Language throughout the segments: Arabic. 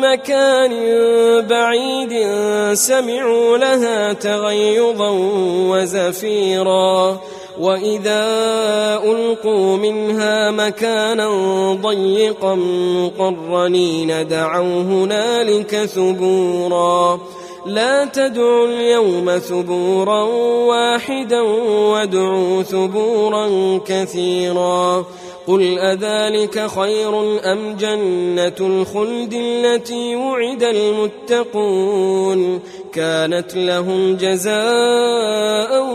مكان بعيد سمعوا لها تغيظا وزفيرا. وإذا ألقوا منها مكانا ضيقا مقرنين دعوا هنالك ثبورا. لا تدعوا اليوم ثبورا واحدا وادعوا ثبورا كثيرا. قل أذلك خير أم جنة الخلد التي وعد المتقون؟ كانت لهم جزاء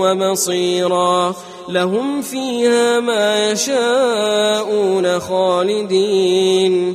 ومصيرا. لهم فيها ما يشاءون خالدين.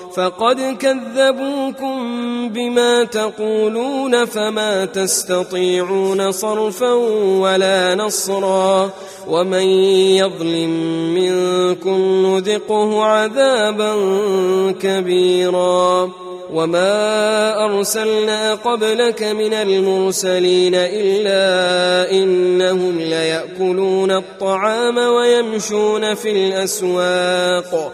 فقد كذبوكم بما تقولون فما تستطيعون صرفا ولا نصرا ومن يظلم منكم نذقه عذابا كبيرا وما أرسلنا قبلك من المرسلين إلا إنهم ليأكلون الطعام ويمشون في الأسواق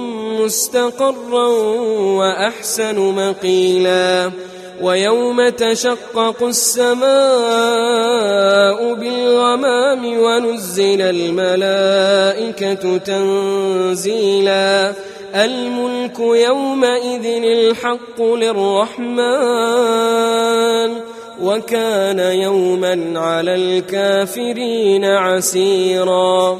مستقرا وأحسن مقيلا. ويوم تشقق السماء بالغمام ونزل الملائكة تنزيلا. الملك يومئذ الحق للرحمن. وكان يوما على الكافرين عسيرا.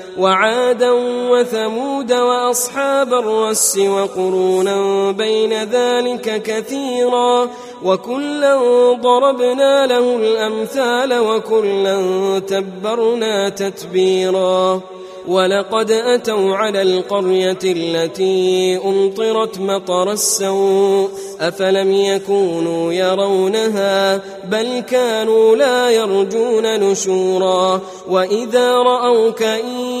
وعادا وثمود وأصحاب الرس وقرونا بين ذلك كثيرا وكلا ضربنا له الأمثال وكلا تبرنا تتبيرا ولقد أتوا على القرية التي أمطرت مطر السوء أفلم يكونوا يرونها بل كانوا لا يرجون نشورا وإذا رأوك إن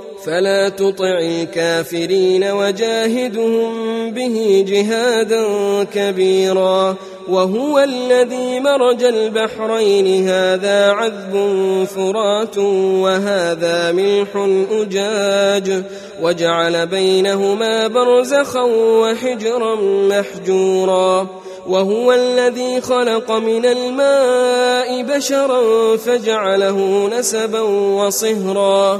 فلا تطع الكافرين وجاهدهم به جهادا كبيرا وهو الذي مرج البحرين. هذا عذب فرات وهذا ملح أجاج. وجعل بينهما برزخا وحجرا محجورا. وهو الذي خلق من الماء بشرا فجعله نسبا وصهرا.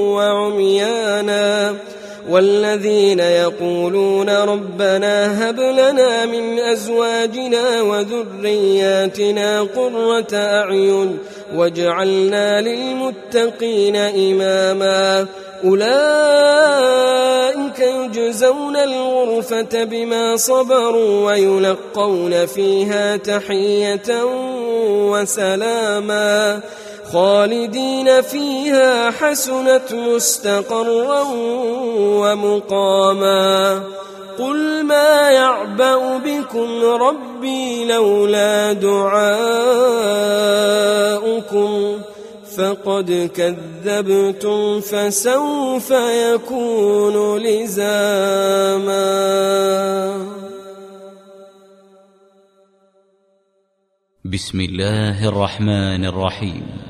وعميانا والذين يقولون ربنا هب لنا من أزواجنا وذرياتنا قرة أعين واجعلنا للمتقين إماما. أولئك يجزون الغرفة بما صبروا ويلقون فيها تحية وسلاما. خالدين فيها حسنت مستقرا ومقاما. قل ما يعبأ بكم ربي لولا دعاؤكم فقد كذبتم فسوف يكون لزاما. بسم الله الرحمن الرحيم.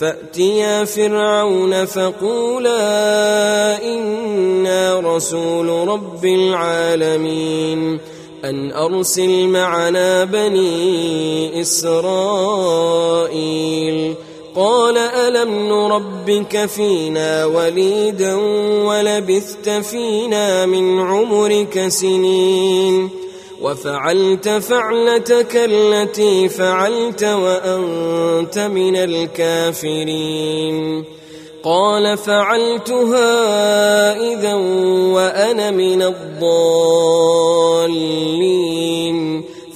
فأتيا فرعون فقولا إنا رسول رب العالمين أن أرسل معنا بني إسرائيل قال ألم نربك فينا وليدا ولبثت فينا من عمرك سنين وفعلت فعلتك التي فعلت وأنت من الكافرين. قال فعلتها إذا وأنا من الضالين.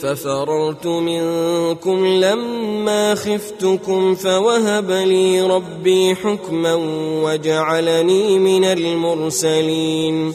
ففررت منكم لما خفتكم فوهب لي ربي حكما وجعلني من المرسلين.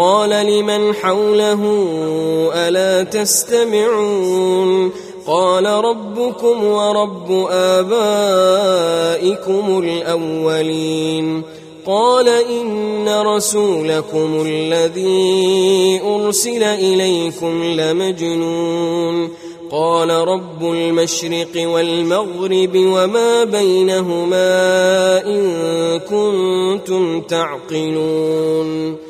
قال لمن حوله ألا تستمعون قال ربكم ورب آبائكم الأولين قال إن رسولكم الذي أرسل إليكم لمجنون قال رب المشرق والمغرب وما بينهما إن كنتم تعقلون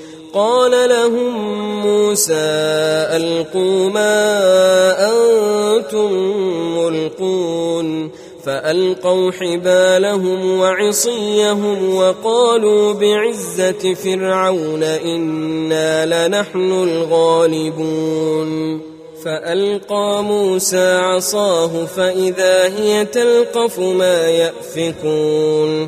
قال لهم موسى ألقوا ما أنتم ملقون فألقوا حبالهم وعصيهم وقالوا بعزة فرعون إنا لنحن الغالبون فألقى موسى عصاه فإذا هي تلقف ما يأفكون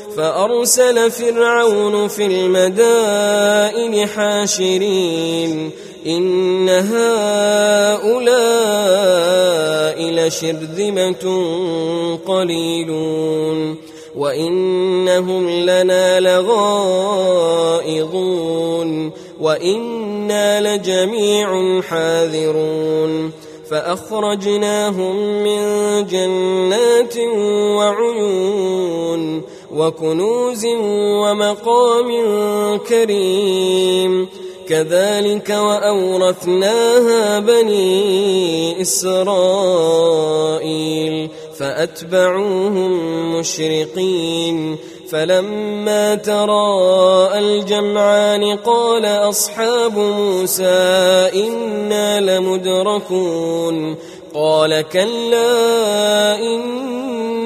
فأرسل فرعون في المدائن حاشرين إن هؤلاء لشرذمة قليلون وإنهم لنا لغائظون وإنا لجميع حاذرون. فأخرجناهم من جنات وعيون وكنوز ومقام كريم. كذلك وأورثناها بني إسرائيل فأتبعوهم مشرقين. فلما تراءى الجمعان قال أصحاب موسى إنا لمدركون. قال كلا إن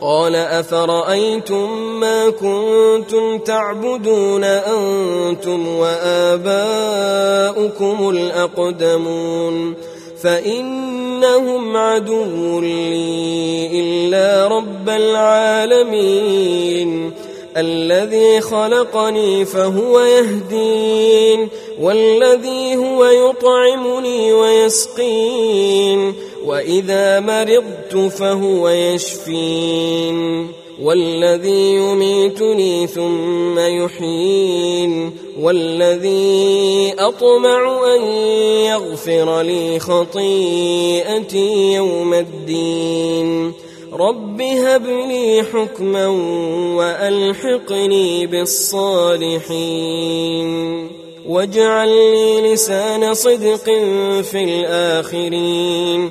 قال أفرأيتم ما كنتم تعبدون أنتم وآباؤكم الأقدمون فإنهم عدو لي إلا رب العالمين الذي خلقني فهو يهدين والذي هو يطعمني ويسقين وإذا مرضت فهو يشفين والذي يميتني ثم يحيين والذي أطمع أن يغفر لي خطيئتي يوم الدين رب هب لي حكما وألحقني بالصالحين واجعل لي لسان صدق في الآخرين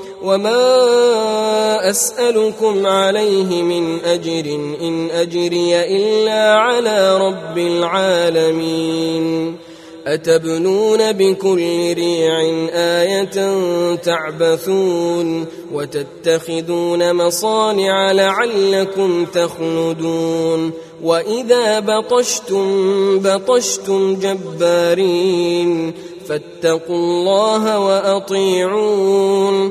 وما أسألكم عليه من أجر إن أجري إلا على رب العالمين أتبنون بكل ريع آية تعبثون وتتخذون مصانع لعلكم تخلدون وإذا بطشتم بطشتم جبارين فاتقوا الله وأطيعون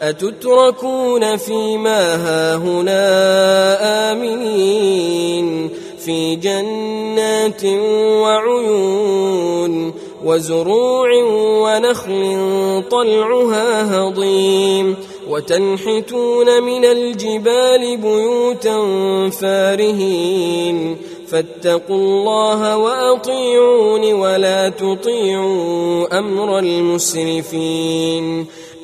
أتتركون فيما هاهنا آمنين في جنات وعيون وزروع ونخل طلعها هضيم وتنحتون من الجبال بيوتا فارهين فاتقوا الله وأطيعون ولا تطيعوا أمر المسرفين